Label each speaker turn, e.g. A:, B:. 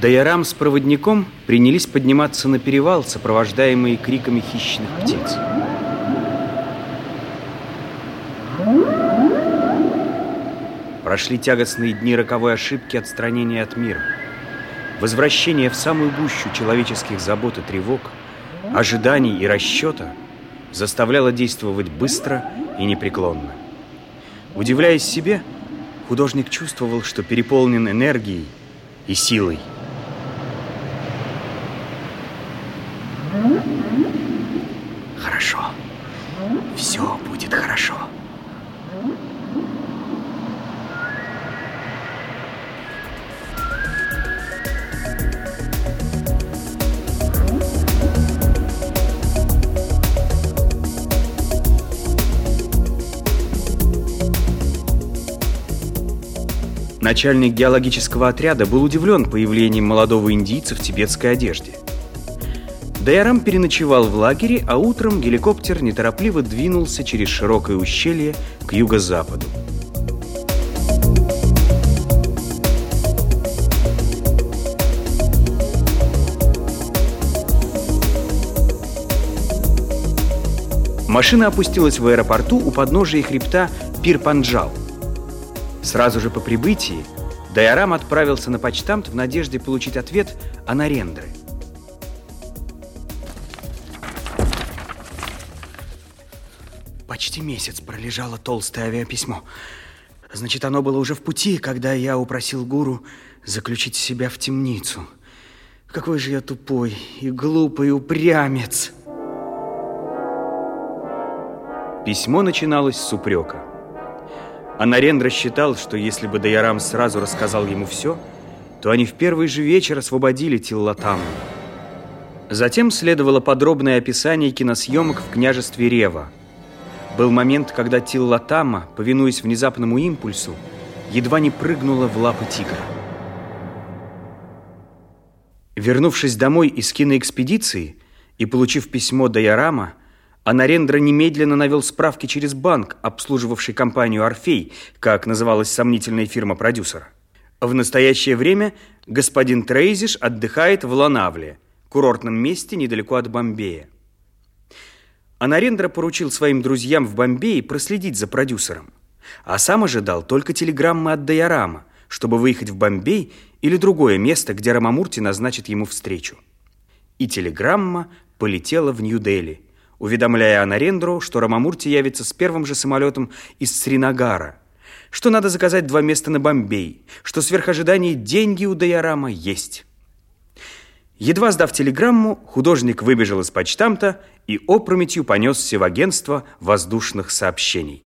A: Дайорам с проводником принялись подниматься на перевал, сопровождаемые криками хищных птиц. Прошли тягостные дни роковой ошибки отстранения от мира. Возвращение в самую гущу человеческих забот и тревог, ожиданий и расчета заставляло действовать быстро и непреклонно. Удивляясь себе, художник чувствовал, что переполнен энергией и силой. Хорошо. Все будет хорошо. Начальник геологического отряда был удивлен появлением молодого индийца в тибетской одежде. Дайарам переночевал в лагере, а утром геликоптер неторопливо двинулся через широкое ущелье к юго-западу. Машина опустилась в аэропорту у подножия хребта Пир-Панджал – Сразу же по прибытии Дайарам отправился на почтамт в надежде получить ответ о Нарендры. Почти месяц пролежало толстое авиаписьмо. Значит, оно было уже в пути, когда я упросил гуру заключить себя в темницу. Какой же я тупой и глупый упрямец. Письмо начиналось с упрека. А Нарендра считал, что если бы Дайарам сразу рассказал ему все, то они в первый же вечер освободили Тиллатаму. Затем следовало подробное описание киносъемок в княжестве Рева. Был момент, когда Тиллатама, повинуясь внезапному импульсу, едва не прыгнула в лапы тигра. Вернувшись домой из киноэкспедиции и получив письмо Дайарама, а Нарендра немедленно навел справки через банк, обслуживавший компанию «Орфей», как называлась сомнительная фирма продюсера. В настоящее время господин Трейзиш отдыхает в Ланавле, курортном месте недалеко от Бомбея. А поручил своим друзьям в Бомбее проследить за продюсером, а сам ожидал только телеграммы от Дайарама, чтобы выехать в Бомбей или другое место, где Рамамурти назначит ему встречу. И телеграмма полетела в Нью-Дели – уведомляя Анарендру, что Рамамурти явится с первым же самолетом из Сринагара, что надо заказать два места на Бомбей, что сверх ожиданий деньги у Дайорама есть. Едва сдав телеграмму, художник выбежал из почтамта и опрометью понесся в агентство воздушных сообщений.